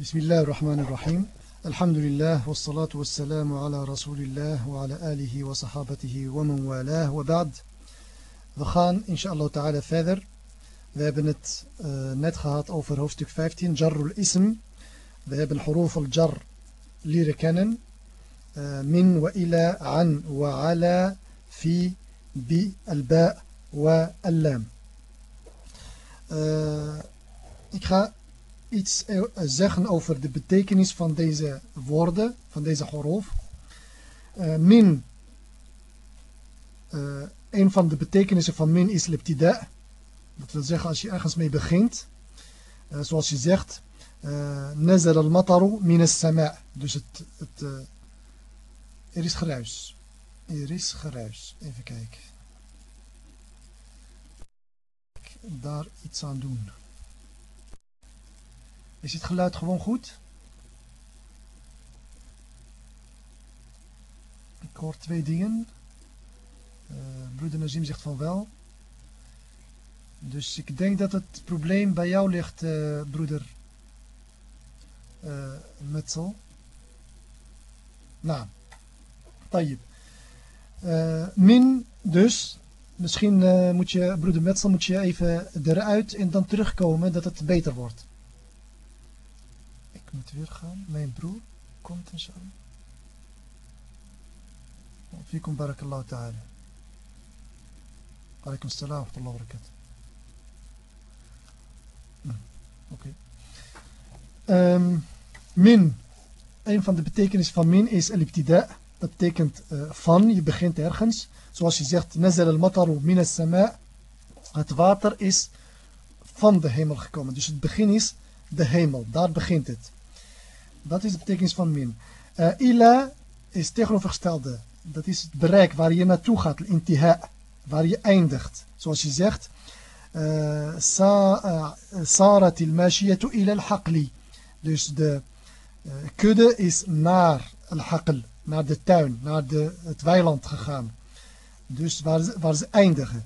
بسم الله الرحمن الرحيم الحمد لله والصلاة والسلام على رسول الله وعلى آله وصحابته ومن والاه وبعد We gaan inshallah ta'ala verder. We hebben het uh, net gehad over hoofdstuk 15, Jarrul Ism. We hebben huruf al-jar leren kennen. Uh, min wa ila an wa ala fi bi al-ba wa al-lam. Uh, ik ga iets eh, zeggen over de betekenis van deze woorden, van deze horof. Uh, min, uh, een van de betekenissen van min is leptida. Dat wil zeggen als je ergens mee begint, zoals je zegt, nazal al-mataru min as-sama. Dus het, het, er is geruis. Er is geruis. Even kijken. Daar iets aan doen. Is het geluid gewoon goed? Ik hoor twee dingen. Uh, broeder Nazim zegt van wel. Dus ik denk dat het probleem bij jou ligt, uh, broeder uh, Metzel. Nou, tayyip. Uh, min dus, misschien moet je, broeder Metzel, moet je even eruit en dan terugkomen dat het beter wordt Ik moet weer gaan. Mijn broer komt inshallah. فيكم بارك الله تعالى عليكم السلام ورحمة الله وبركاته Oké. Okay. Um, min. Een van de betekenissen van min is eliptida. Dat betekent uh, van. Je begint ergens. Zoals je zegt. Nazal al-mataru min as-sama. Het water is van de hemel gekomen. Dus het begin is de hemel. Daar begint het. Dat is de betekenis van min. Uh, ila is tegenovergestelde. Dat is het bereik waar je naartoe gaat. Intiha. Waar je eindigt. Zoals je zegt. Sarat il-mashiyatu ila al-haqli. Dus de uh, kudde is naar al-haql. Naar de tuin. Naar de, het weiland gegaan. Dus waar ze, waar ze eindigen.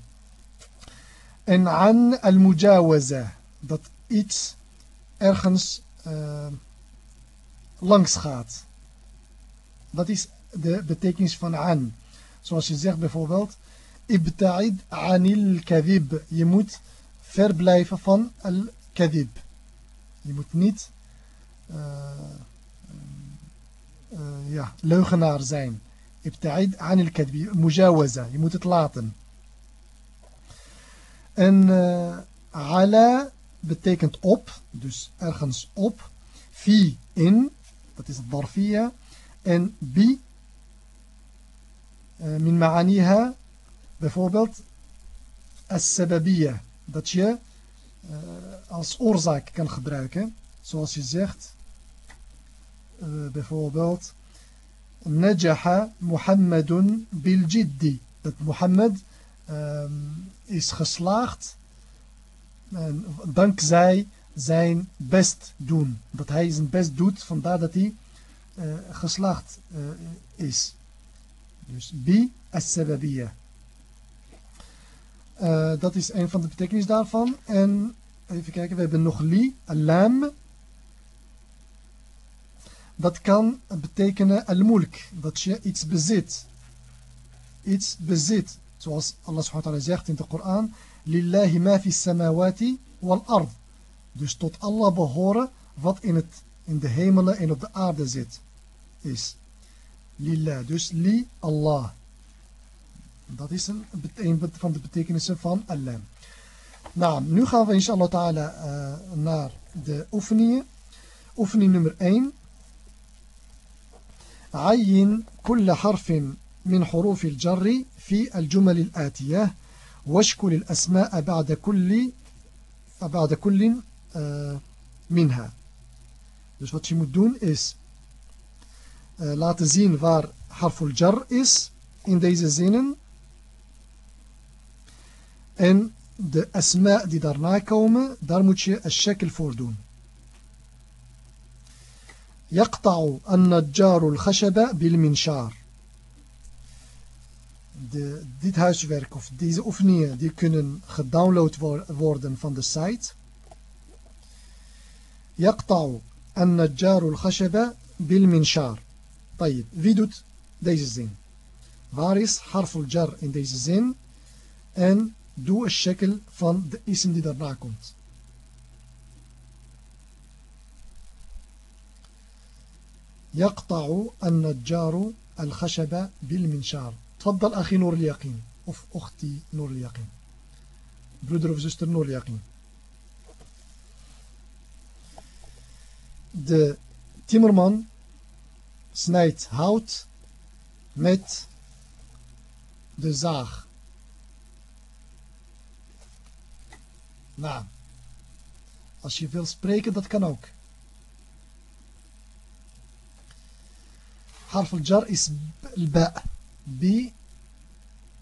En an al-mujawaza. Dat iets ergens... Uh, langs gaat. Dat is de betekenis van an. Zoals je zegt bijvoorbeeld, ibta'id anil kadhib. Je moet verblijven van al kadhib. Je moet niet uh, uh, ja, leugenaar zijn. Ibta'id anil kadhib. Mujawaza. Je moet het laten. En uh, ala betekent op, dus ergens op. Fi in, dat is het darfiyya. En bi, uh, min ma'aniha, bijvoorbeeld as-sababiyya. Dat je uh, als oorzaak kan gebruiken. Zoals je zegt, uh, bijvoorbeeld, Muhammadun bil jiddi. Dat Mohammed um, is geslaagd dankzij zijn best doen. Dat hij zijn best doet, vandaar dat hij uh, geslaagd uh, is. Dus bi as-sababiyya. Uh, dat is een van de betekenis daarvan. En even kijken, we hebben nog li, alam. Dat kan betekenen al-mulk, dat je iets bezit. Iets bezit. Zoals Allah subhanahu wa ta'ala zegt in de Koran. Lillahi ma fi samawati wal ard. Dus tot Allah behoren wat in, het, in de hemelen en op de aarde zit. Is. Lillah. Dus li Allah. Dat is een, een van de betekenissen van Allah. Nou, nu gaan we inshallah ta'ala uh, naar de oefeningen. Oefening nummer 1. عين كل حرف من حروف الجر في الجمل الآتية واشكل الأسماء بعد كل بعد كل uh, minha. Dus wat je moet doen is uh, laten zien waar harful jar is in deze zinnen. En de asma die daarna komen, daar moet je een shekel voor doen. يقطع النجار الخشب بالمنشار de, dit huiswerk of deze oefeningen die kunnen gedownload worden van de site. يقطع النجار الخشب بالمنشار. طيب wie doet deze zin. waar is حرف الجر in deze zin. en de الشكل فان اسم die daarna komt. يقطع النجار الخشب بالمنشار. تفضل أخي نور اليقين. of أختي نور اليقين. broeder of zuster نور اليقين. De timmerman snijdt hout met de zaag. Nou, als je wil spreken, dat kan ook. حرف الجر is الباء ب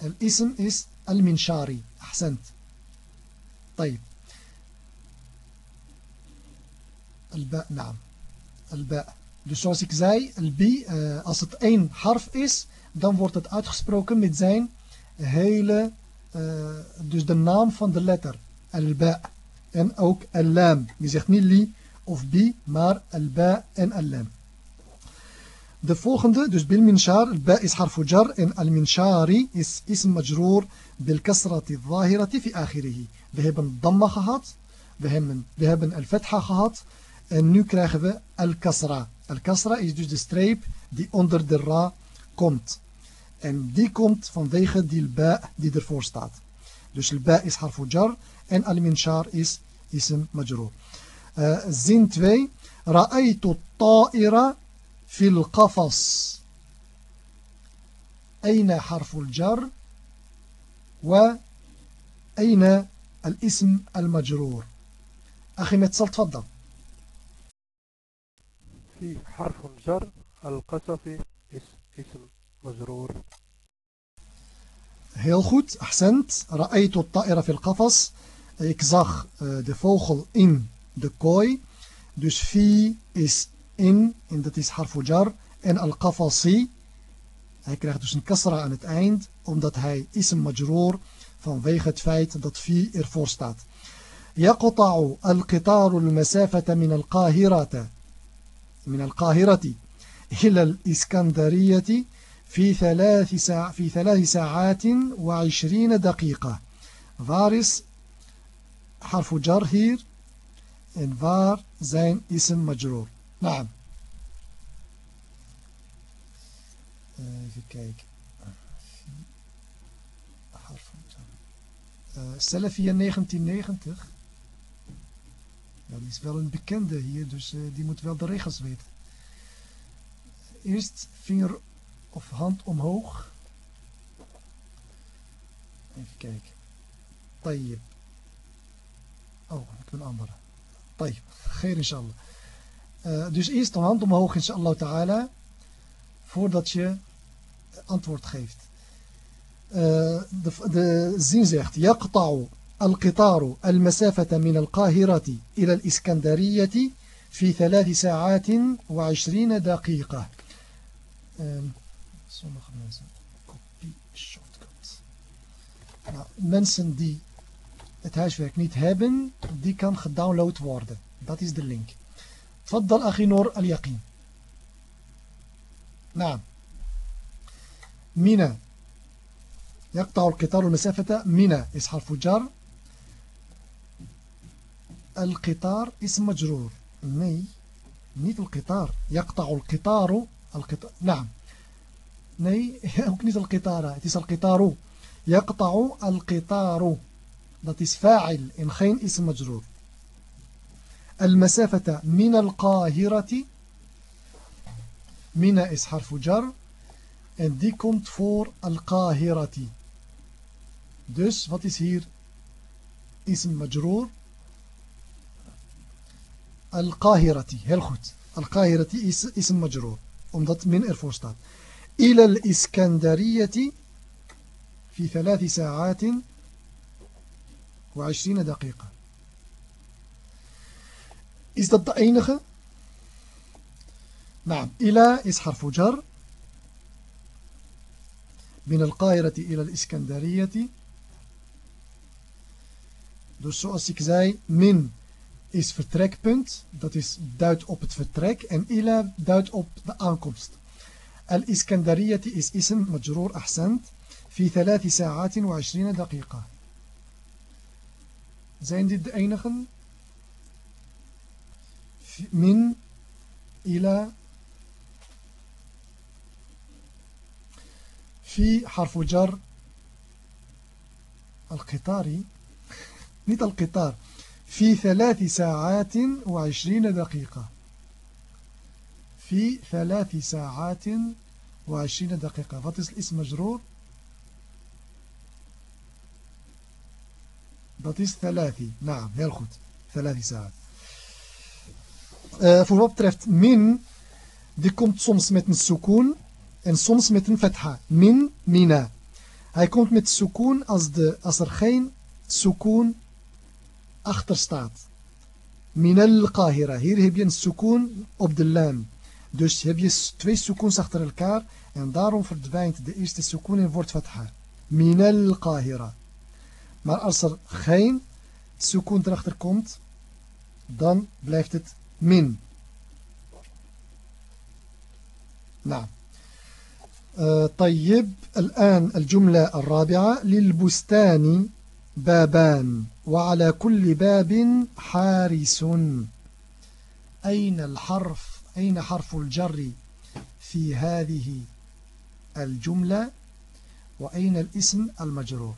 الاسم is المنشاري أحسنت طيب الباء نعم al-ba. Dus zoals ik zei, al-bi, eh, als het één harf is, dan wordt het uitgesproken met zijn hele, eh, dus de naam van de letter, al-ba. En ook al-lam. Je zegt niet li of bi, maar al-ba en al-lam. De volgende, dus bil minshar, ba is harfu jar en al minshari is ism majroor bil kasrati zahirati fi akhirih. We hebben damma gehad, we hebben, we hebben al gehad, en nu krijgen we al-kasra. Al-kasra is dus de streep die onder de ra komt. En die komt vanwege die ba die ervoor staat. Dus al-ba is harfu jar en al-minshar is ism majroor. Uh, zin 2. Ra'aytu ta'ira fil qafas. أين حرف الجر وأين الاسم المجرور أخي متصل تفضل في حرف جر القصف اسم مجرور Heel goed, accent. رأيت الطائرة في القفص. Ik zag uh, de vogel in de kooi. Dus fi is in, en dat is harfu jar. En al-qafasi, hij krijgt dus een kasra aan het eind, omdat hij ism majroor vanwege het feit dat fi ervoor staat. يقطع القطار المسافة من القاهرة من القاهرة إلى الإسكندرية في ثلاث ساع في ثلاث ساعات وعشرين دقيقة. فارس حرف جر هير en waar zijn ism majroor نعم جر. Salafia 1990 Die is wel een bekende hier, dus uh, die moet wel de regels weten. Eerst vinger of hand omhoog. Even kijken. Tayyip. Oh, ik heb een andere. Tayyip. Geen inshallah. Uh, dus eerst een hand omhoog inshallah ta'ala. Voordat je antwoord geeft. Uh, de, de zin zegt. Yaqta'u القطار المسافة من القاهرة إلى الإسكندرية في ثلاث ساعات وعشرين دقيقة. nou, mensen die het huiswerk niet hebben die kan gedownload worden dat is de link. أخي نور اليقين. نعم. منى يقطع القطار المسافة. منى is حرف جر القطار اسم مجرور. ني نيت القطار. يقطع القطار القطار نعم. ني ook niet القطار is القطار. يقطع القطار. Is فاعل. in geen اسم مجرور. المسافة من القاهرة من is حرف جر en die komt voor القاهرة. Dus wat is hier اسم مجرور. Al-Qahirati. Heel goed. Al-Qahirati is, is een majroor. Omdat min ervoor staat. إلى الإسكندرية في ثلاث ساعات وعشرين دقيقة Is dat de enige? نعم إلى is حرف جر من القاهرة إلى الإسكندرية dus zoals ik zei min is vertrekpunt. Dat is duidt op het vertrek. En ila duidt op de aankomst. الإسكندرية is اسم مجرور أحسنت في ثلاث ساعات وعشرين دقيقة Zijn dit de enigen? من إلى في حرف جر القطاري niet القطار في ثلاث ساعات وعشرين دقيقة. في ثلاث ساعات وعشرين دقيقة. فاتس الاسم مجرور؟ فاتس ثلاثي نعم هي يلخد ثلاث ساعات. آه، فور ما بترفت من دي كومت سومس متن السكون؟ إن سومس متن فتحة. من مينا هاي كومت مت السكون أصد أصر خين سكون. Achter staat min al-qahira hier heb je een sukoon op de lam Dus heb je twee sukoons achter elkaar en daarom verdwijnt de eerste sukoon en wordt fatha. Minal qahira. Maar als er geen sukoon erachter komt, dan blijft het min. نعم طيب الآن الجملة الرابعة للبستان بابان وعلى كل باب حارس. أين الحرف؟ أين حرف الجر في هذه الجملة؟ وأين الاسم المجرور؟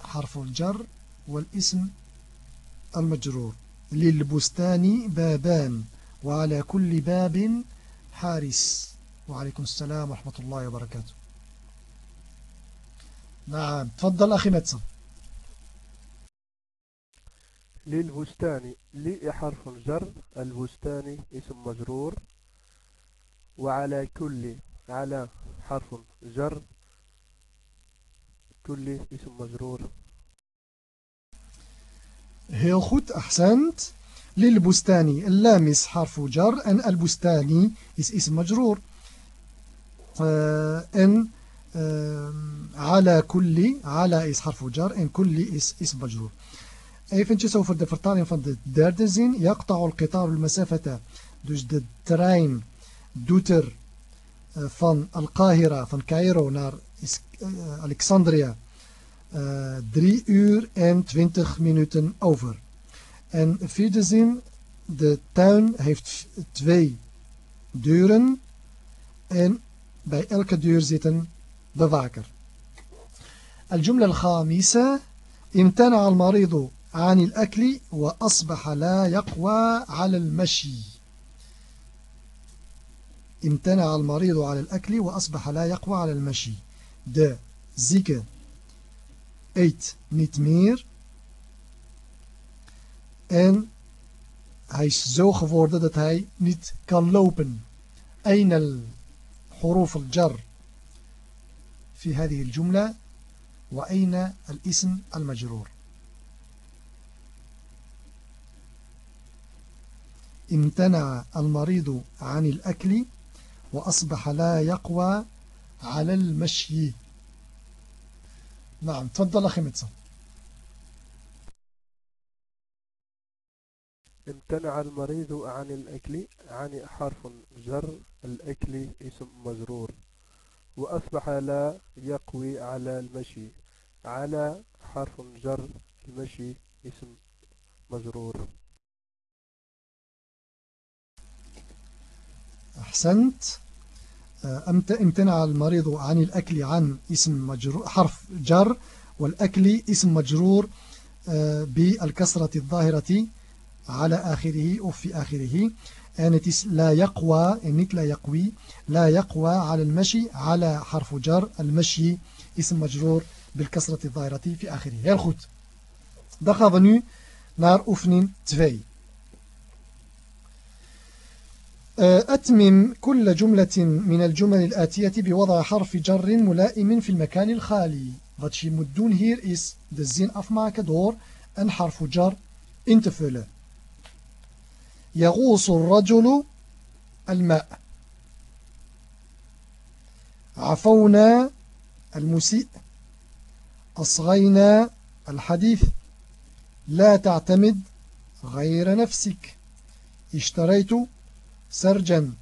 حرف الجر والاسم المجرور. للبستان بابان وعلى كل باب حارس. وعليكم السلام ورحمة الله وبركاته. نعم. تفضل أخي متسم للبستان. لي حرف جر البستان اسم مجرور. وعلى كل على حرف جر. كل اسم مجرور. Heel goed, أحسنت. للبستاني اللامس حرف جر. أن البستاني is اسم مجرور. أن Ehm, ala kulli, ala is harfu jar en kulli is, is Even Eventjes over de vertaling van de derde zin. Yaqta'ul qitar al-masafata. Dus de trein doet er eh, van Al-Qahira, van Cairo naar uh, Alexandria. Eh, uh, 3 uur en 20 minuten over. En vierde zin. De tuin heeft twee deuren. En bij elke deur zitten bewaker. الجملة الخامسة امتنع المريض عن الأكل وأصبح لا يقوى على المشي. امتنع المريض على الأكل وأصبح لا يقوى على المشي. de zieke eet niet meer en hij is zo dat hij niet kan lopen أين الحروف الجر؟ في هذه الجملة وأين الاسم المجرور؟ امتنع المريض عن الأكل وأصبح لا يقوى على المشي. نعم تفضل أخي متسا امتنع المريض عن الأكل عن حرف جر الأكل اسم مجرور. وأصبح لا يقوي على المشي على حرف جر المشي اسم مجرور. أحسنت. امتنع المريض عن الأكل عن اسم مجرور حرف جر والأكل اسم مجرور بالكسرة الظاهرة على آخره أو في آخره. En het is لا يقوى en niet لا يقوي لا يقوى على المشي على حرف جر المشي اسم مجرور بالكسرة الظاهرة في آخره. heel goed dan gaan we nu naar oefening 2 أتمم كل جملة من الجمل الآتية بوضع حرف جر ملائم في المكان الخالي. Wat je moet doen hier is de zin afmaken door een حرف jar in te vullen. يغوص الرجل الماء. عفونا المسيء. أصغينا الحديث. لا تعتمد غير نفسك. اشتريت سرجا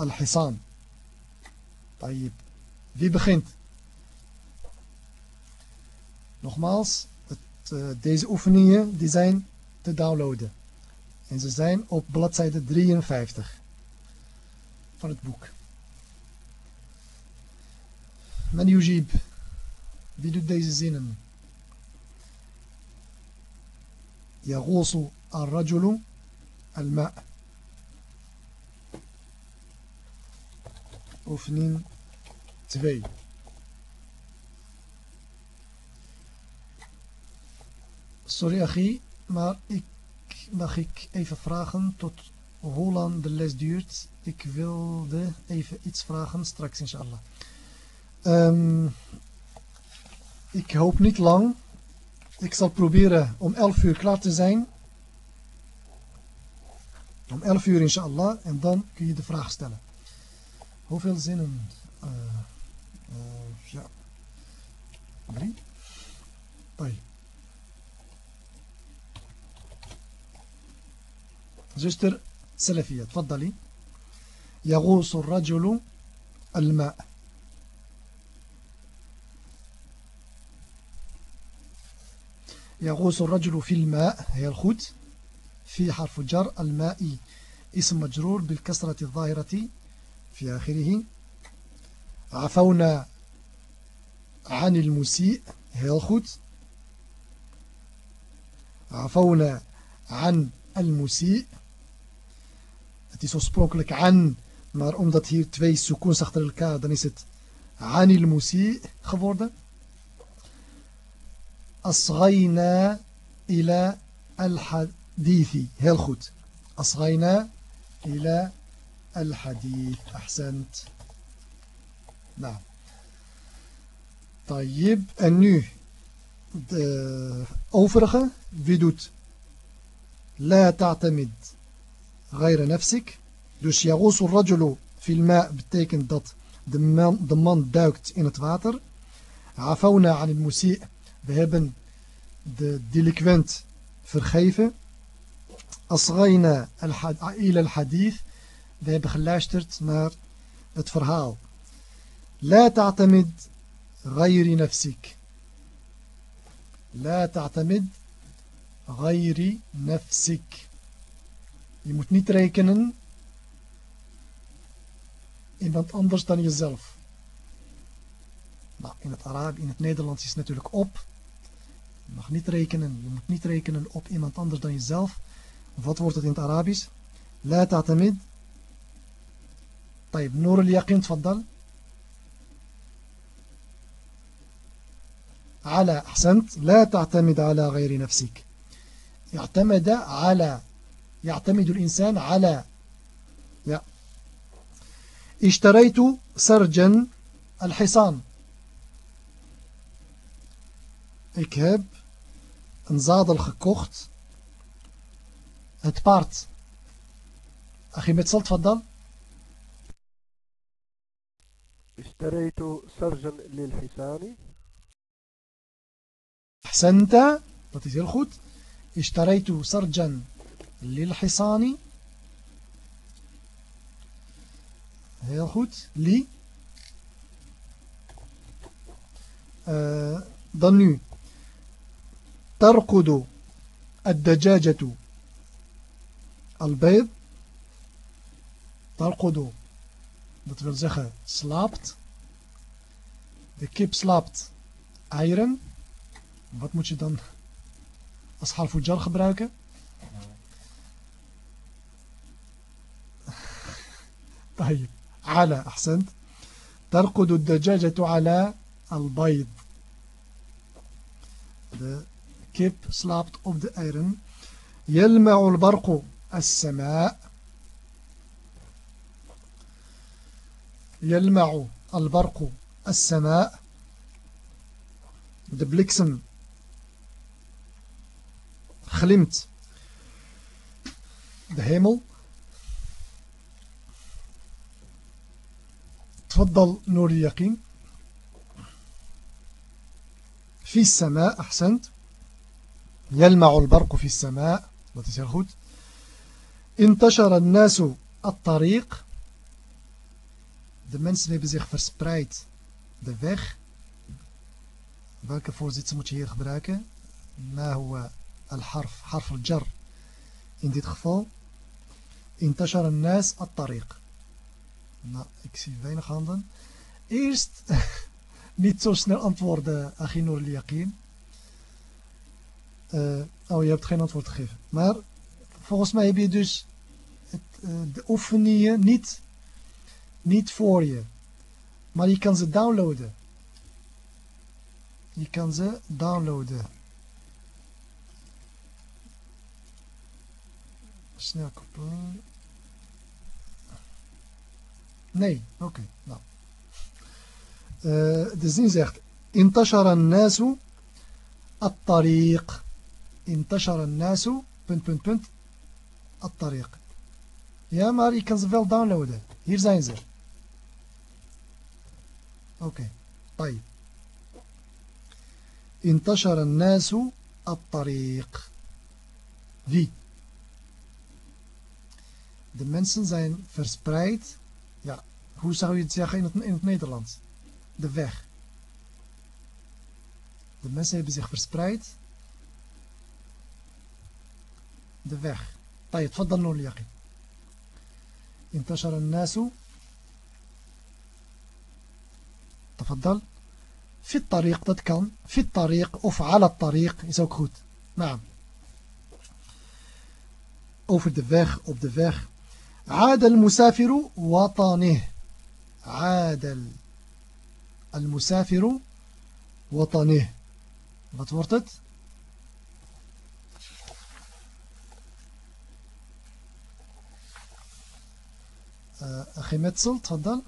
الحصان. طيب wie begint nogmaals het, uh, deze oefeningen die zijn te downloaden. En ze zijn op bladzijde 53 van het boek. Men Yujib, wie doet deze zinnen? Yagosu al-rajulu al-ma' Oefening 2 Sorry, Achie, maar ik mag ik even vragen tot hoe lang de les duurt? Ik wilde even iets vragen straks inshallah. Um, ik hoop niet lang. Ik zal proberen om 11 uur klaar te zijn. Om 11 uur inshallah. En dan kun je de vraag stellen. Hoeveel zinnen? Uh, uh, ja. Drie. Bye. زوجتر سلفية تفضلي. يغوص الرجل الماء. يغوص الرجل في الماء هي الخد في حرف جر الماء اسم مجرور بالكسرة الظاهرة في آخره. عفونا عن المسيء هي الخد عفونا عن المسيء Het is oorspronkelijk an, maar omdat hier twee sukoons achter elkaar, dan is het anil musi geworden. Asghayna ila al-hadithi. Heel goed. Asghayna ila al-hadith. Ahsend. Nou. Tayyib. En nu de overige. Wie doet? La ta'tamid. غير نفسك. دوش يغوص الرجل في الماء بتيكن دات دمان دوكت إن التواتر عفونا عن المسيء. بهبن الديليكوينت فرخيفة أصغينا إلى الحديث. بهبن خلاشترت نار. اتفرهاو. لا تعتمد غير نفسك. لا تعتمد غير نفسك. Je moet niet rekenen iemand anders dan jezelf. Nou, in het Arabisch, in het Nederlands is het natuurlijk op. Je mag niet rekenen, je moet niet rekenen op iemand anders dan jezelf. Wat wordt het in het Arabisch? La ta'tamid. طيب نور اليقين تفضل على أحسنت لا تعتمد على غير نفسك اعتمد على يعتمد الإنسان على ja. اشتريت سرجا الحصان. ik heb een zadel gekocht het paard أخي متصل تفضل. اشتريت سرجا للحصان. أحسنت. dat is heel goed اشتريت سرجا للحصان heel goed li uh, dan nu ترقد الدجاجة البيض ترقد dat wil zeggen slaapt de kip slaapt eieren wat moet je dan als gebruiken طيب على أحسنت. ترقد الدجاجة على البيض. De kip slaapt op de eieren يلمع البرق السماء. يلمع البرق السماء. De bliksem glimt de hemel تفضل نور اليقين. في السماء أحسنت. يلمع البرق في السماء. انتشر الناس الطريق. De mensen hebben zich verspreid de weg welke voorzitter moet je hier gebruiken ما هو الحرف؟ حرف الجر. In dit geval انتشر الناس الطريق. Nou ik zie weinig handen eerst niet zo snel antwoorden Aginur Liaqin uh, oh je hebt geen antwoord gegeven maar volgens mij heb je dus het, uh, de oefeningen niet niet voor je. Maar je kan ze downloaden. Je kan ze downloaden. Snel koppelen. Nee, oké. Okay, nou. Uh, de zin zegt: انتشر الناس الطريق انتشر الناس punt punt punt الطريق ja maar je kan ze wel downloaden hier zijn ze أوكي طيب انتشر الناس الطريق wie de mensen zijn verspreid hoe zou je het zeggen in het, in het Nederlands de weg de mensen hebben zich verspreid de weg طيب تفضل نور اليقين انتشر الناس تفضل في الطريق dat kan في الطريق of على الطريق is ook goed نعم over de weg op de weg عاد المسافر وطنه عاد المسافر وطنه wat wordt het أخي متسل تفضل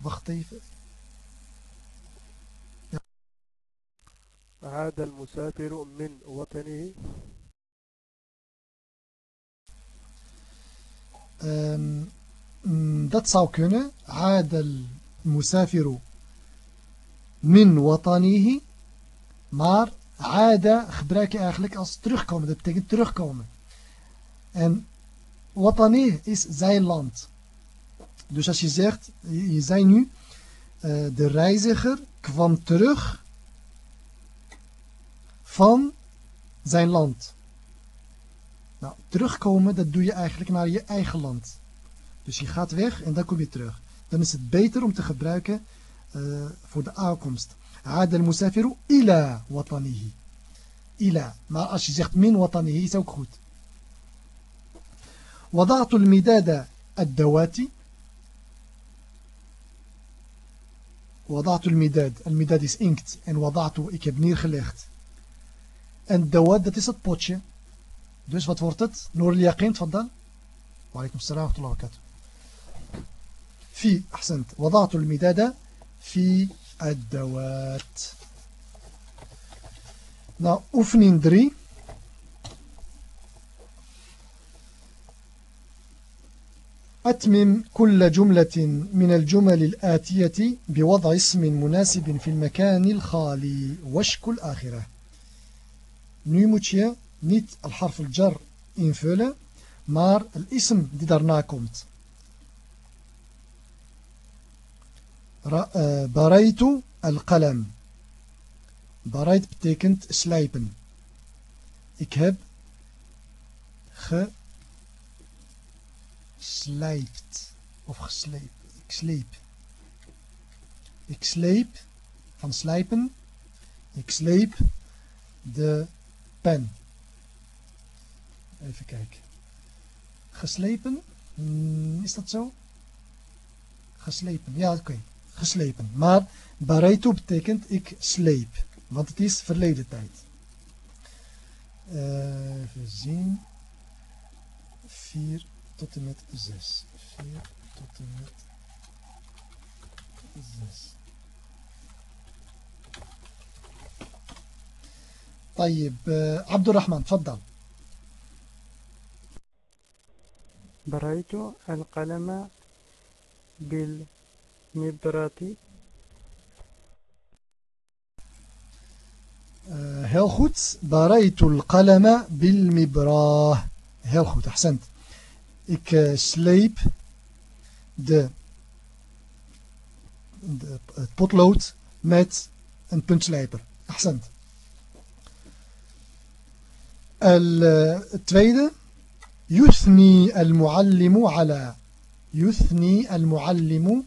wacht even. Ja. عاد المسافر من وطنه um, dat zou kunnen. Adel musafiru min watanihi. Maar ada gebruik je eigenlijk als terugkomen. Dat betekent terugkomen. En watani is zijn land. Dus als je zegt, je, zei nu, eh, de reiziger kwam terug van zijn land. Nou, terugkomen, dat doe je eigenlijk naar je eigen land. Dus je gaat weg en dan kom je terug. Dan is het beter om te gebruiken uh, voor de aankomst. عاد المسافر إلى وطنه إلى maar als je zegt min وطنه is ook goed وضعت المداد الدواتي وضعت المداد المداد is inkt en وضعت ik heb neergelegd en dawad dat is het potje dus wat wordt het نور اليقين تفضل وعليكم السلام ورحمة الله وبركاته في أحسنت. وضعت المداد في الدوات. Nou oefening 3 أتمم كل جملة من الجمل الآتية بوضع اسم مناسب في المكان الخالي. وشك الآخرة je niet الحرف الجر invullen, maar الاسم daarna komt. Eh, baraitu al-qalam. Barait betekent slijpen. Ik heb geslijpt. Of gesleept. Ik sleep. Ik sleep van slijpen. Ik sleep de pen. Even kijken. Geslepen? Hmm, is dat zo? Geslepen. Ja, oké Geslepen. Maar bareto betekent ik sleep. Want het is verleden tijd. Uh, even zien. 4 tot en met 6. 4 tot en met 6. طيب عبد الرحمن تفضل بريت القلم بالمبرة Heel goed. Baraitul qalama bil mibrah. Heel goed, accent. Ik uh, sleep de, de, het potlood met een puntslijper. Accent. التويده يثني المعلم على يثني المعلم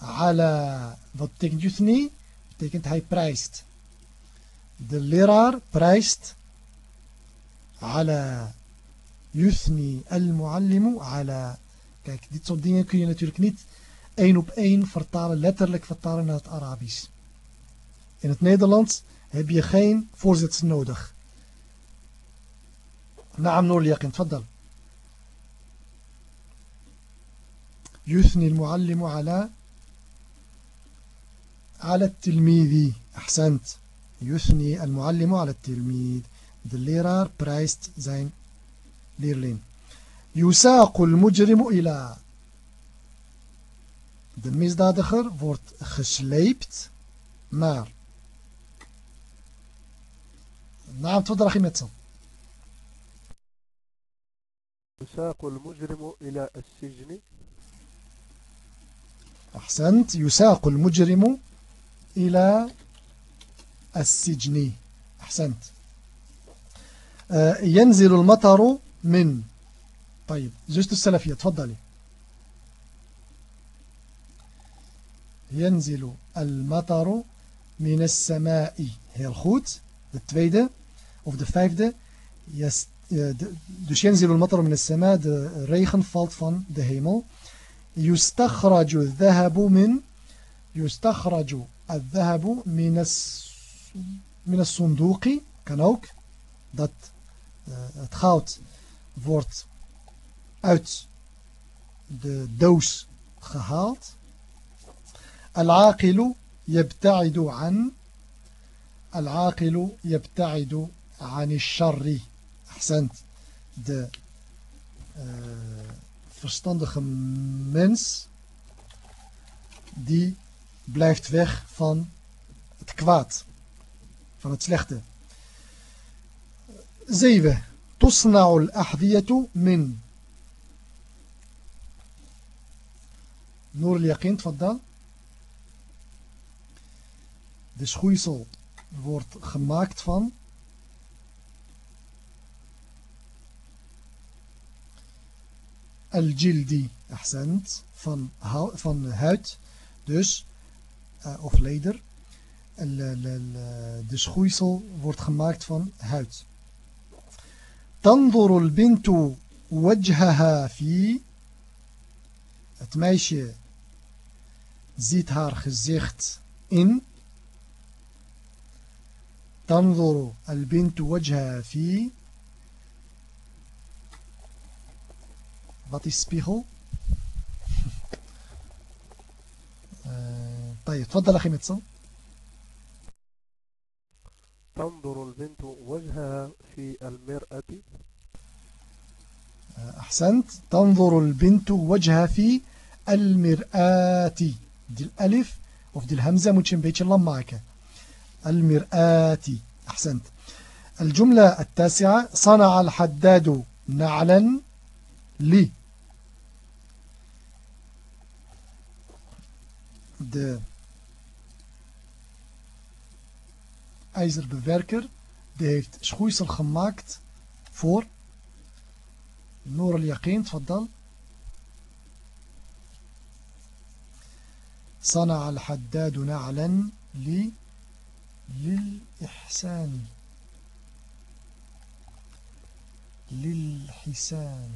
على wat betekent يثني betekent hij prijst de leraar prijst على يثني المعلم على kijk dit soort dingen kun je natuurlijk niet één op één vertalen letterlijk vertalen naar het Arabisch in het Nederlands heb je geen voorzetsel nodig نعم نور اليقين تفضل يثني المعلم على على التلميذ. أحسنت. يثني المعلم على التلميذ. De leraar prijst zijn leerling يساق المجرم إلى. De misdadiger wordt gesleept naar نعم تفضل أخي متسل يساق المجرم إلى السجن. أحسنت. يساق المجرم إلى السجن. أحسنت. آه، ينزل المطر من طيب زوجة السلفية تفضلي. ينزل المطر من السماء. heel goed de de vijfde dus ينزل المطر من السماء de regen valt van يستخرج الذهب من يستخرج الذهب من من الصندوق كان اوك dat het فورت اوت دوس de العاقل يبتعد عن العاقل يبتعد عن الشر. أحسنت. د آه، verstandige mens دي blijft weg van het kwaad, van het slechte. 7. تصنع الأحذية من نور اليقين تفضل de schoeisel wordt gemaakt van al-jildi, accent, van, van huid, dus, uh, of leder. De schoeisel wordt gemaakt van huid. تنظر البنت وجهها في het meisje ziet haar gezicht in تنظر البنت وجهها في Wat is spiegel? طيب تفضل أخي متصل تنظر البنت وجهها في المرأة. أحسنت. تنظر البنت وجهها في المرآة. دي الألف دي الهمزة moet je een beetje lam maken المرآة. أحسنت. الجملة التاسعة صنع الحداد نعلا لي. de ijzerbewerker die heeft schoeisel gemaakt voor Noor al-Yaqeen, tfaddal. صنع الحداد نعلا لي للإحسان للحسان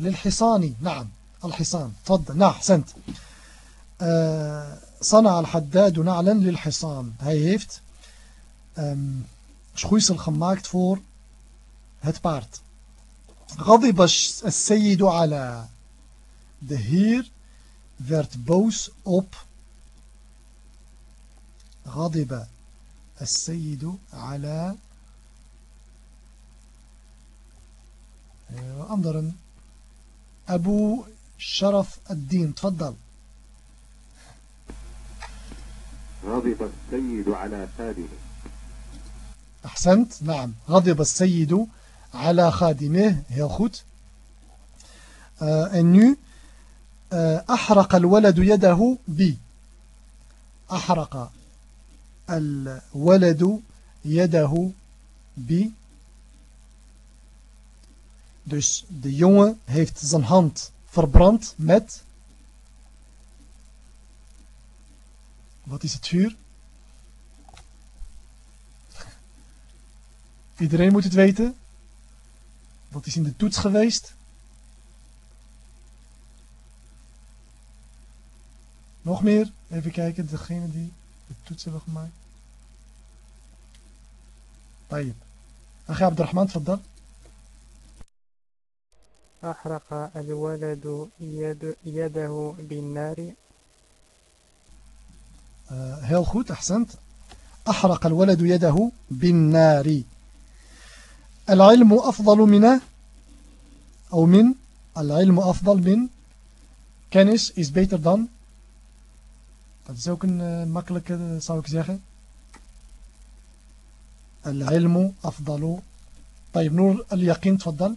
للحصان نعم الحصان تفضل نعم أحسنت صنع الحداد نعلا للحصان hij heeft um, schoeisel gemaakt voor het paard غضب السيد على de heer werd boos op غضب السيد على anderen أبو شرف الدين تفضل غضب السيد على خاله أحسنت؟ نعم. غضب السيد على خادمه. هيل خود آه، أن آه، أحرق الولد يده ب. أحرق الولد يده ب. Dus de jongen heeft zijn hand verbrand مت Wat is? Iedereen moet het weten. Wat is in de toets geweest? Nog meer? Even kijken, degene die de toets hebben gemaakt. طيب أخي عبد الرحمن تفضل أحرق الولد يد يده بالنار heel goed, أحسنت أحرق الولد يده بالنار العلم أفضل من أو من العلم أفضل من kennis is beter dan dat is ook een uh, makkelijke zou ik zeggen. العلم أفضل. طيب نور اليقين تفضل.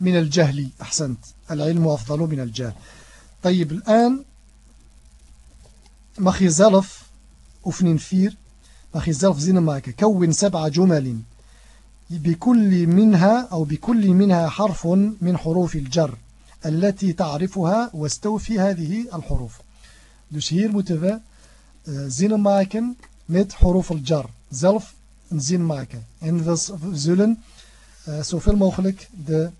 من الجهل أحسنت. العلم أفضل من الجهل. طيب الآن mag je zelf oefening 4 أخي زلف زين معك كون سبع جمل. بكل منها أو بكل منها حرف من حروف الجر التي تعرفها واستوفي هذه الحروف. dus hier moeten we zin maken met حروف الجر. zelf zin maken en zullen zoveel mogelijk de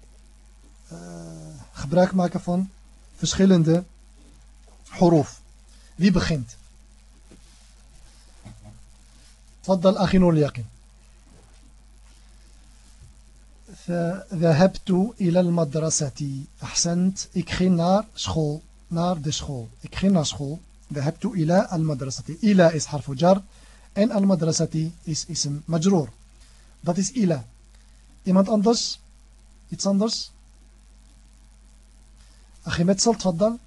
gebruik maken van verschillende حروف. Wie begint تفضل أخي نور اليقين. فذهبت إلى المدرسة أحسنت. ik ging naar school naar de school ik ذهبت إلى المدرسة. إلى is حرف جر. en المدرسة is اسم مجرور. Dat is إلى. iemand anders iets anders أخي متسل تفضل.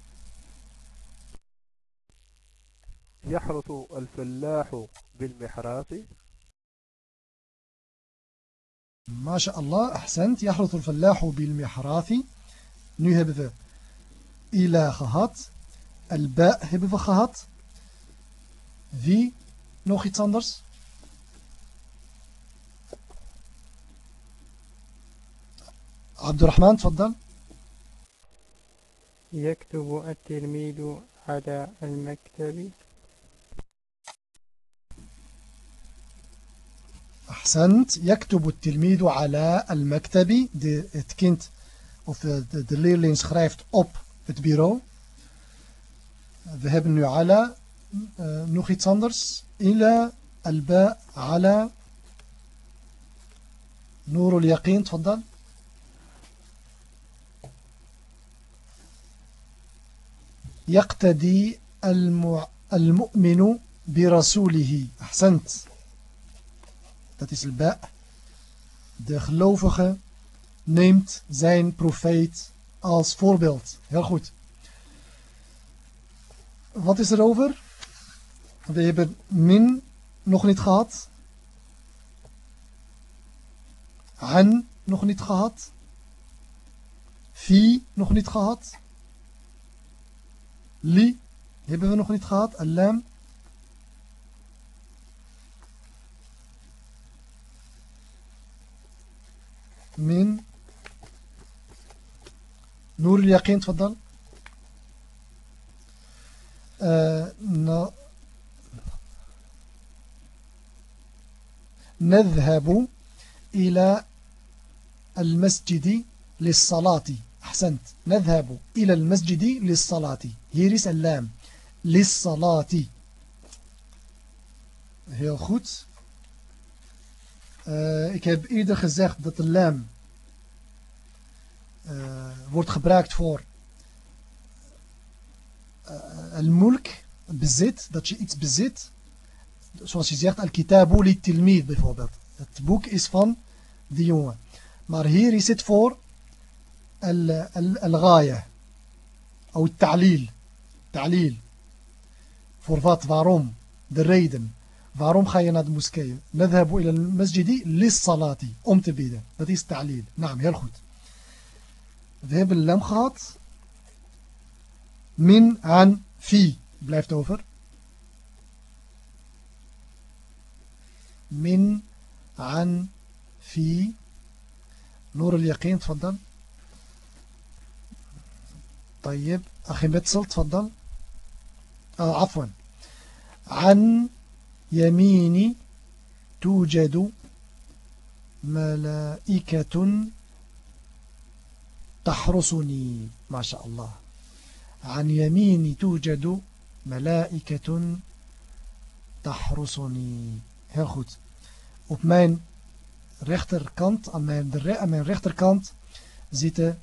يحرث الفلاح بالمحراث ما شاء الله أحسنت. يحرث الفلاح بالمحراث nu hebben we ila gehad الباء hebben we gehad wie nog iets anders عبد الرحمن تفضل. يكتب التلميذ على المكتب. أحسنت يكتب التلميذ على المكتب. De, het kind of de, de, de leerling schrijft op het bureau. we hebben nu على uh, nog iets anders إلى الباء على نور اليقين. تفضل. يقتدي المؤمن برسوله. أحسنت. dat is al-ba', de gelovige neemt zijn profeet als voorbeeld. Heel goed. Wat is er over? We hebben min nog niet gehad. Han nog niet gehad. Fi nog niet gehad. Li hebben we nog niet gehad. Alam. Min. نور اليقين تفضل آه نذهب إلى المسجد للصلاة أحسنت نذهب إلى المسجد للصلاة een lam. Lissalati. Heel goed. Uh, ik heb eerder gezegd dat de lam uh, wordt gebruikt voor al-mulk, bezit, dat je iets bezit. Zoals je zegt, al-kitabu li tilmid bijvoorbeeld. Het boek is van de jongen. Maar hier is het voor al-ghaya. Of ta'lil. Ta'lil. Voor wat, waarom, de reden. Waarom ga je naar de moskee? Nadhabu ila al-masjidi lis-salati. Om te bidden. Dat is ta'lil. Naam, heel goed. We hebben lam gehad. Min aan fi. Blijft over. Min aan fi. نور اليقين تفضل طيب أخي متسل تفضل آه عفوا عن يميني توجد ملائكة تحرسني ما شاء الله عن يميني توجد ملائكة تحرسني heel goed op mijn rechterkant aan mijn, de, aan mijn rechterkant zitten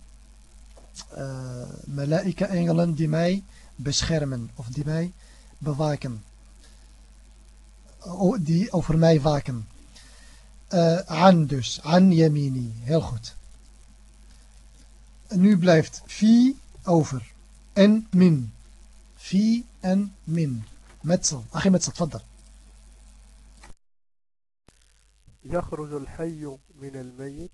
uh, malaika engelen die mij beschermen of die mij bewaken die over mij waken. Uh, an dus, an yamini. Heel goed. En nu blijft fi over. En min. Fi en min. Metsel. Achie Metsel, tfaddal. يخرج الحي من الميت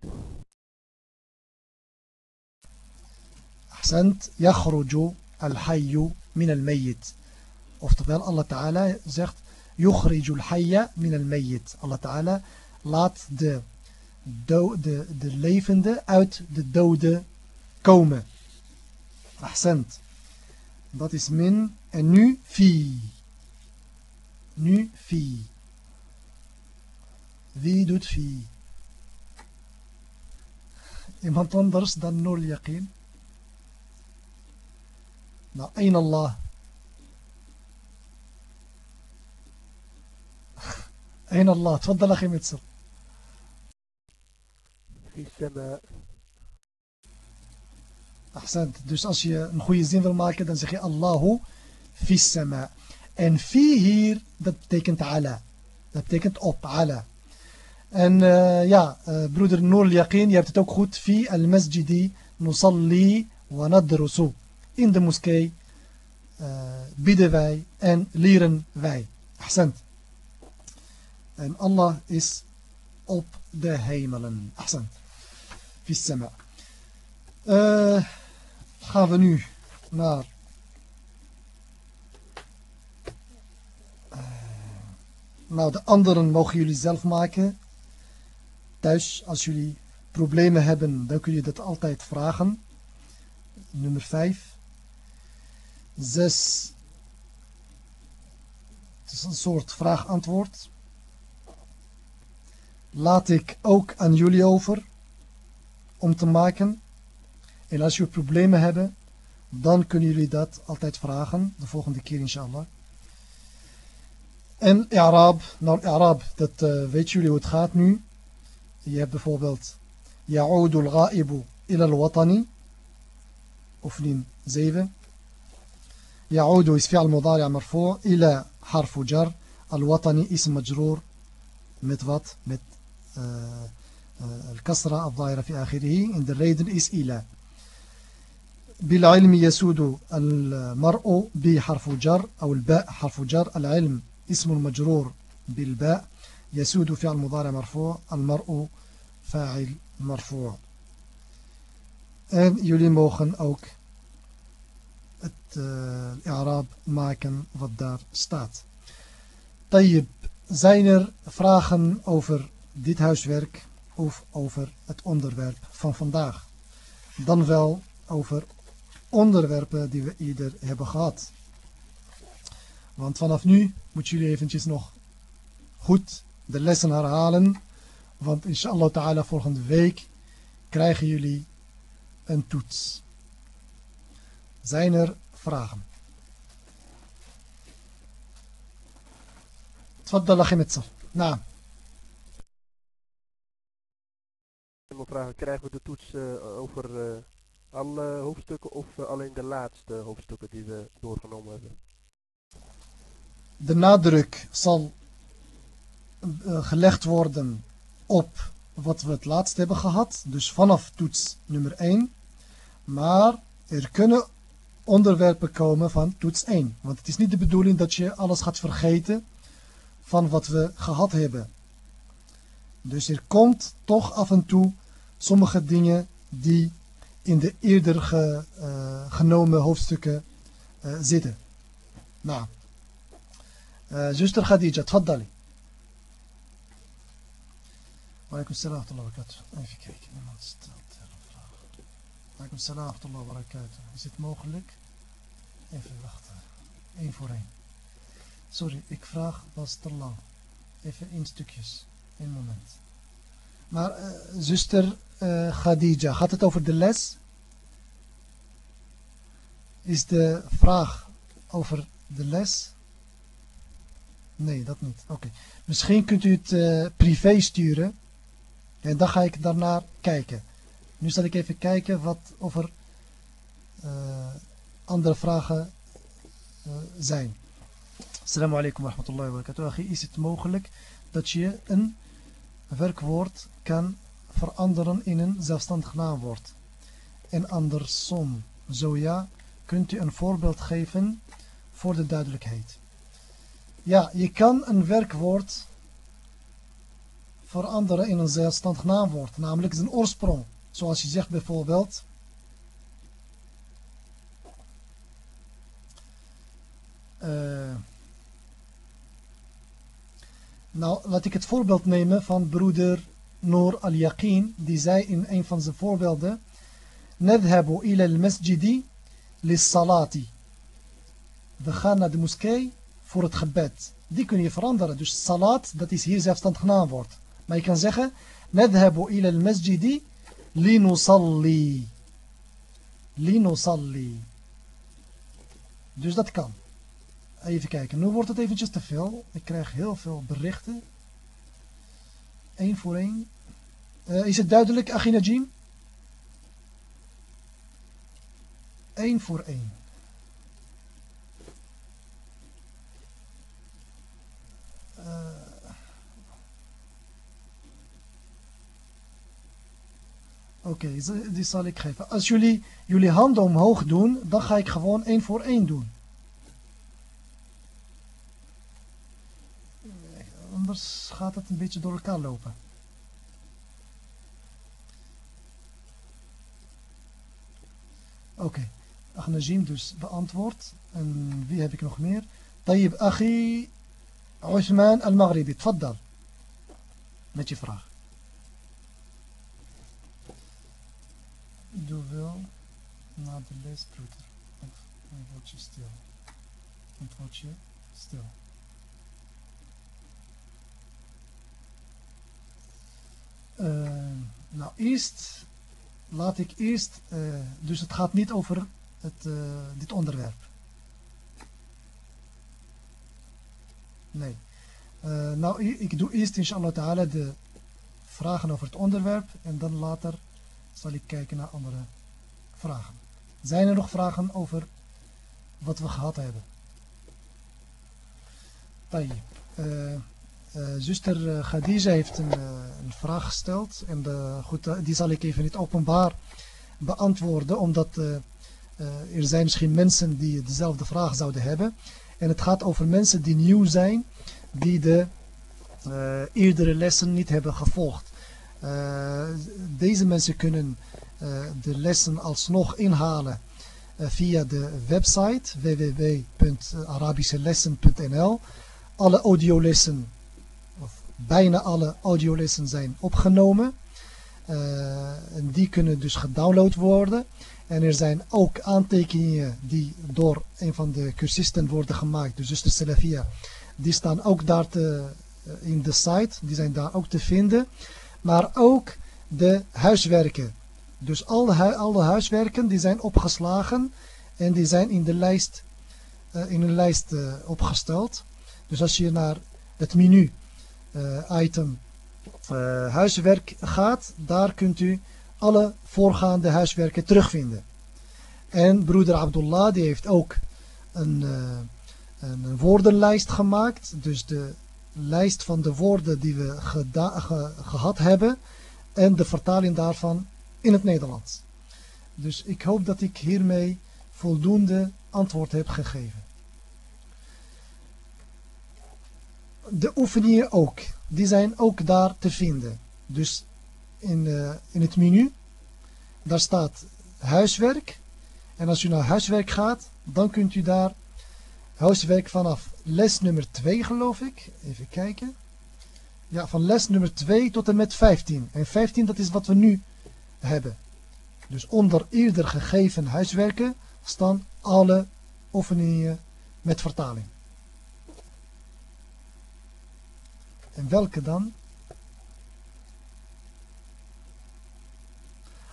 أحسنت يخرج الحي من الميت oftewel Allah Ta'ala zegt يخرج الحي من الميت Allah Ta'ala laat de, do, de, de levende uit de dode komen. Ahsend. Dat is min. En nu fi. Nu fi. Wie doet fi? Iemand anders dan nul yaqeen? Nou, één Allah. أين الله. تفضل أخي متصل في السماء. أحسنت. دوس أشياء نخوي زين في المعركة دان الله في السماء. أن في هير ده بتكنت على. ده بتكنت أوب على. أن آه، يا آه، برودر نور اليقين يا بتتوكخوت في المسجد نصلي وندرس. In de moskee uh, bieden wij en leren En Allah is op de hemelen. Ahsan. Fissama. Uh, gaan we nu naar nou de anderen mogen jullie zelf maken. Thuis als jullie problemen hebben dan kun je dat altijd vragen. Nummer 5. 6. Het is een soort vraag-antwoord laat ik ook aan jullie over om te maken. En als jullie problemen hebben, dan kunnen jullie dat altijd vragen. De volgende keer inshallah. En Arab, nou Arab, dat uh, weet jullie hoe het gaat nu. Je hebt bijvoorbeeld Ya'udu al-ghaibu ila al-watani. Oefening 7. يعود is فعل مضارع مرفوع إلى حرف جر الوطني اسم مجرور met wat? met الكسرة الظاهرة في آخره. عند الريدن إس إلى. بالعلم يسود المرء بحرف جر أو الباء حرف جر. العلم اسم المجرور بالباء. يسود فعل مضارع مرفوع. المرء فاعل مرفوع. En jullie mogen ook het uh, i'raab maken wat daar staat. Tayyib, zijn er vragen over dit huiswerk of over het onderwerp van vandaag. Dan wel over onderwerpen die we eerder hebben gehad. Want vanaf nu moeten jullie eventjes nog goed de lessen herhalen. Want inshallah ta'ala volgende week krijgen jullie een toets. Zijn er vragen? تفضل أخي متصل نعم vragen, krijgen we de toets uh, over uh, alle hoofdstukken of uh, alleen de laatste hoofdstukken die we doorgenomen hebben? De nadruk zal gelegd worden op wat we het laatst hebben gehad, dus vanaf toets nummer 1. Maar er kunnen onderwerpen komen van toets 1. Want het is niet de bedoeling dat je alles gaat vergeten van wat we gehad hebben. Dus er komt toch af en toe sommige dingen die in de eerder ge, uh, genomen hoofdstukken uh, zitten. Nou, uh, zuster Khadija, tfaddali. Walaikum salam wa barakatuh. Even kijken, iemand stelt een vraag. Walaikum salam wa barakatuh. Is het mogelijk? Even wachten. Eén voor één. Sorry, ik vraag, was te lang. Even in stukjes. Eén moment. Maar zuster uh, Khadija, gaat het over de les? Is de vraag over de les? Nee, dat niet. Oké. Misschien kunt u het uh, privé sturen. En dan ga ik daarnaar kijken. Nu zal ik even kijken wat of er andere vragen zijn. Assalamu alaikum wa rahmatullahi wa barakatuh. Is het mogelijk dat je een werkwoord kan veranderen in een zelfstandig naamwoord? En andersom, zo ja, kunt u een voorbeeld geven voor de duidelijkheid? Ja, je kan een werkwoord veranderen in een zelfstandig naamwoord, namelijk zijn oorsprong. Zoals je zegt bijvoorbeeld Uh, nou, laat ik het voorbeeld nemen van broeder Noor al-Yaqin. Die zei in een van zijn voorbeelden. Nadhabu ila al-masjidi lis-salati. We gaan naar de moskee voor het gebed. Die kun je veranderen. Dus salat, dat is hier zelfstandig naamwoord. Maar je kan zeggen. Nadhabu ila al-masjidi linusalli. Linusalli. Dus dat kan. Even kijken, nu wordt het eventjes te veel. Ik krijg heel veel berichten. Eén voor één. Uh, is het duidelijk, Achinajim? Eén voor één. Uh, Oké, die zal ik geven. Als jullie jullie handen omhoog doen, dan ga ik gewoon één voor één doen. anders gaat het een beetje door elkaar lopen. Oké. Okay. Dus beantwoord. En wie heb ik nog meer? Tayyib Achi Uthman al-Maghribi. Tfaddal. Met je vraag. Doe wel naar de leesproeter. En word je stil. Antwoord je stil. Uh, nou, eerst laat ik eerst, uh, dus het gaat niet over het, uh, dit onderwerp. Nee. nou, ik doe eerst inshallah ta'ala de vragen over het onderwerp en dan later zal ik kijken naar andere vragen. Zijn er nog vragen over wat we gehad hebben? Tayyip. Uh, zuster eh, Khadija heeft een, uh, een, vraag gesteld. En de, goed, die zal ik even niet openbaar beantwoorden. Omdat er zijn misschien mensen die dezelfde vraag zouden hebben. En het gaat over mensen die nieuw zijn. Die de eerdere lessen niet hebben gevolgd. deze mensen kunnen de lessen alsnog inhalen via de website www.arabischelessen.nl. Alle audiolessen bijna alle audiolessen zijn opgenomen. Uh, en die kunnen dus gedownload worden. En er zijn ook aantekeningen die door een van de cursisten worden gemaakt. Dus de Salafia. Die staan ook daar te, uh, in de site. Die zijn daar ook te vinden. Maar ook de huiswerken. Dus alle, alle huiswerken die zijn opgeslagen. En die zijn in de lijst, uh, in een lijst opgesteld. Dus als je naar het menu item uh, huiswerk gaat, daar kunt u alle voorgaande huiswerken terugvinden. En broeder Abdullah die heeft ook een, uh, een woordenlijst gemaakt. Dus de lijst van de woorden die we ge gehad hebben en de vertaling daarvan in het Nederlands. Dus ik hoop dat ik hiermee voldoende antwoord heb gegeven. De oefeningen ook. Die zijn ook daar te vinden. Dus in, uh, in het menu, daar staat huiswerk. En als u naar huiswerk gaat, dan kunt u daar huiswerk vanaf les nummer 2 geloof ik. Even kijken. Ja, van les nummer 2 tot en met 15. En 15 dat is wat we nu hebben. Dus onder eerder gegeven huiswerken staan alle oefeningen met vertaling. En welke dan?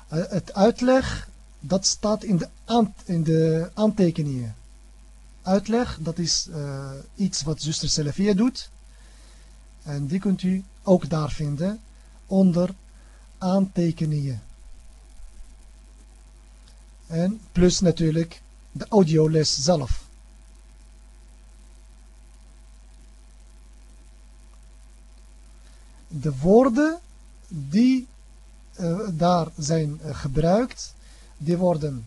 Eh, het uitleg, dat staat in de, in de aantekeningen. Uitleg, dat is uh, iets wat zuster Salafia doet. En die kunt u ook daar vinden onder aantekeningen. En plus natuurlijk de audioles zelf. De woorden die uh, daar zijn uh, gebruikt, die worden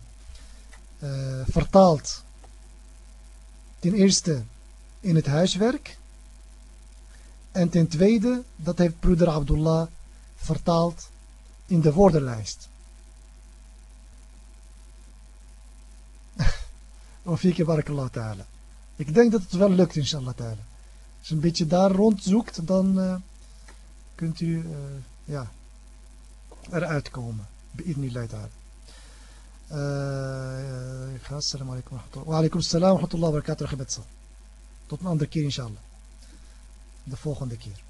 uh, vertaald ten eerste in het huiswerk en ten tweede, dat heeft broeder Abdullah vertaald in de woordenlijst. Of keer barakallah ta'ala. Ik denk dat het wel lukt inshallah. Als je een beetje daar rond zoekt, dan kunt u uh, ja, eruit komen. Bi'idnillah ta'ala. Uh, assalamu alaikum wa rahmatullah. Wa alaikum assalam wa rahmatullah wa barakatuh. Tot een andere keer inshallah. De volgende keer.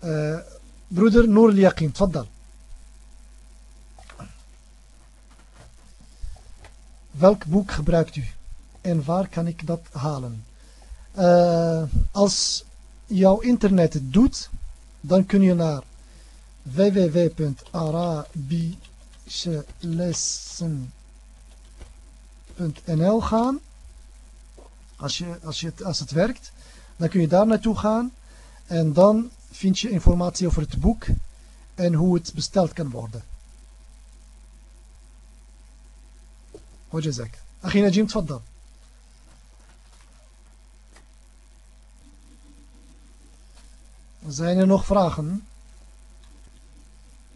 Uh, broeder Noor Yaqin, tfaddal. Welk boek gebruikt u? En waar kan ik dat halen? Uh, als jouw internet het doet, dan kun je naar www.arabischelessen.nl gaan. Als, je, als, je het, als het werkt, dan kun je daar naartoe gaan. En dan vind je informatie over het boek en hoe het besteld kan worden. وجزاك أخي نجيم تفضل Zijn er nog vragen?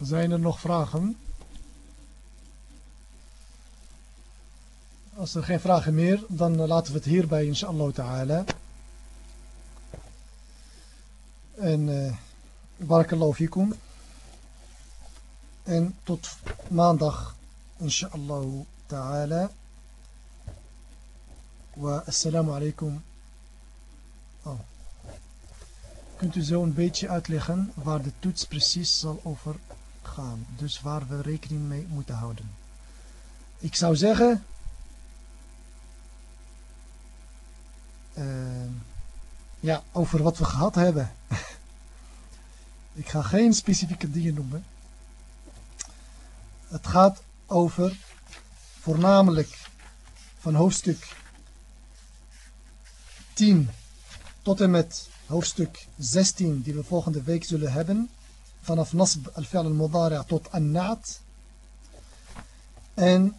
Zijn er nog vragen? Als er geen vragen meer, dan laten we het hierbij, inshallah ta'ala. En uh, barakallahu fikum. En tot maandag, inshallah ta'ala. Wa assalamu alaikum. Oh. Kunt u zo een beetje uitleggen waar de toets precies zal over gaan. Dus waar we rekening mee moeten houden. Ik zou zeggen... Uh, ja, over wat we gehad hebben. Ik ga geen specifieke dingen noemen. Het gaat over voornamelijk van hoofdstuk 10 tot en met hoofdstuk 16 die we volgende week zullen hebben. Vanaf Nasb al-Fi'al al-Mudari' tot An-Naat. En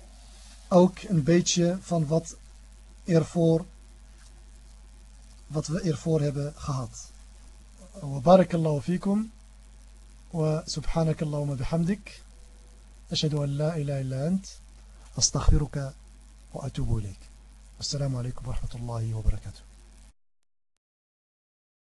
ook een beetje van wat ervoor wat we ervoor hebben gehad. وبارك الله فيكم وسبحانك اللهم بحمدك أشهد أن لا إله إلا أنت أستغفرك وأتوب إليك السلام عليكم ورحمة الله وبركاته